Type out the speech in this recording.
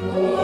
Whoa.